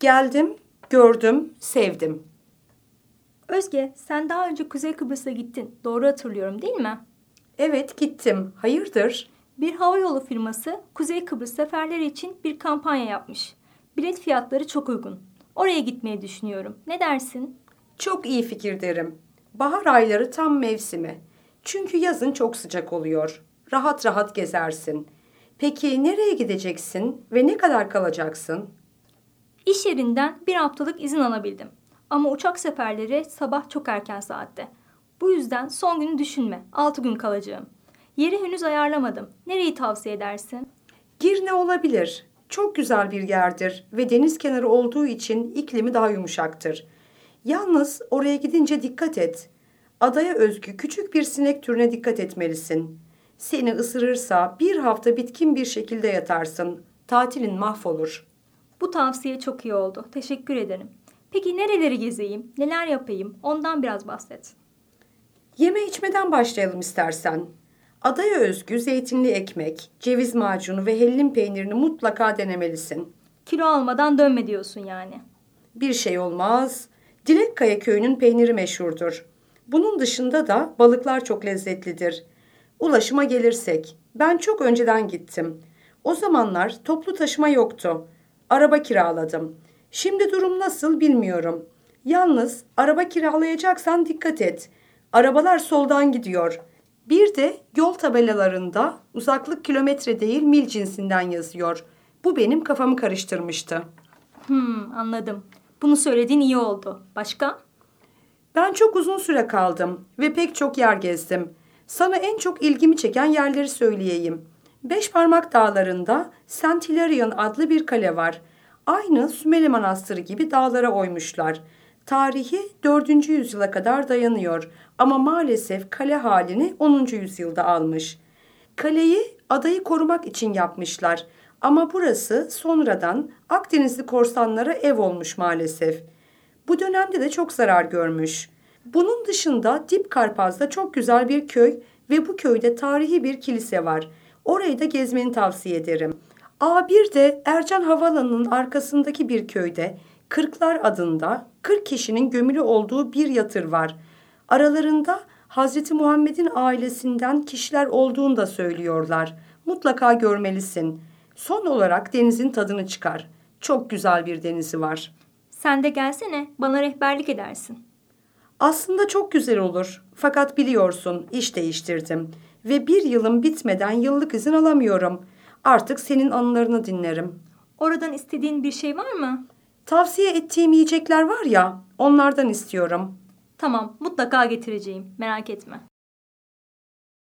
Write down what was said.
Geldim, gördüm, sevdim. Özge, sen daha önce Kuzey Kıbrıs'a gittin. Doğru hatırlıyorum değil mi? Evet gittim. Hayırdır? Bir havayolu firması Kuzey Kıbrıs seferleri için bir kampanya yapmış. Bilet fiyatları çok uygun. Oraya gitmeyi düşünüyorum. Ne dersin? Çok iyi fikir derim. Bahar ayları tam mevsimi. Çünkü yazın çok sıcak oluyor. Rahat rahat gezersin. Peki nereye gideceksin ve ne kadar kalacaksın? İş yerinden bir haftalık izin alabildim. Ama uçak seferleri sabah çok erken saatte. Bu yüzden son günü düşünme. 6 gün kalacağım. Yeri henüz ayarlamadım. Nereyi tavsiye edersin? Girne olabilir. Çok güzel bir yerdir ve deniz kenarı olduğu için iklimi daha yumuşaktır. Yalnız oraya gidince dikkat et. Adaya özgü küçük bir sinek türüne dikkat etmelisin. Seni ısırırsa bir hafta bitkin bir şekilde yatarsın. Tatilin mahvolur. Bu tavsiye çok iyi oldu. Teşekkür ederim. Peki nereleri gezeyim, neler yapayım? Ondan biraz bahset. Yeme içmeden başlayalım istersen. Adaya özgü zeytinli ekmek, ceviz macunu ve hellim peynirini mutlaka denemelisin. Kilo almadan dönme diyorsun yani. Bir şey olmaz. Dilekkaya köyünün peyniri meşhurdur. Bunun dışında da balıklar çok lezzetlidir. Ulaşıma gelirsek, ben çok önceden gittim. O zamanlar toplu taşıma yoktu. Araba kiraladım. Şimdi durum nasıl bilmiyorum. Yalnız araba kiralayacaksan dikkat et. Arabalar soldan gidiyor. Bir de yol tabelalarında uzaklık kilometre değil mil cinsinden yazıyor. Bu benim kafamı karıştırmıştı. Hmm, anladım. Bunu söylediğin iyi oldu. Başka? Ben çok uzun süre kaldım ve pek çok yer gezdim. Sana en çok ilgimi çeken yerleri söyleyeyim. Beş Parmak Dağları'nda Hilarion adlı bir kale var. Aynı Sümele Manastırı gibi dağlara oymuşlar. Tarihi 4. yüzyıla kadar dayanıyor ama maalesef kale halini 10. yüzyılda almış. Kaleyi adayı korumak için yapmışlar ama burası sonradan Akdenizli korsanlara ev olmuş maalesef. Bu dönemde de çok zarar görmüş. Bunun dışında Dip Karpaz'da çok güzel bir köy ve bu köyde tarihi bir kilise var. Orayı da gezmeni tavsiye ederim. A1 de Ercan Havalanı'nın arkasındaki bir köyde Kırklar adında 40 kişinin gömülü olduğu bir yatır var. Aralarında Hazreti Muhammed'in ailesinden kişiler olduğunu da söylüyorlar. Mutlaka görmelisin. Son olarak denizin tadını çıkar. Çok güzel bir denizi var. Sen de gelsene, bana rehberlik edersin. Aslında çok güzel olur. Fakat biliyorsun iş değiştirdim. Ve bir yılım bitmeden yıllık izin alamıyorum. Artık senin anılarını dinlerim. Oradan istediğin bir şey var mı? Tavsiye ettiğim yiyecekler var ya, onlardan istiyorum. Tamam, mutlaka getireceğim. Merak etme.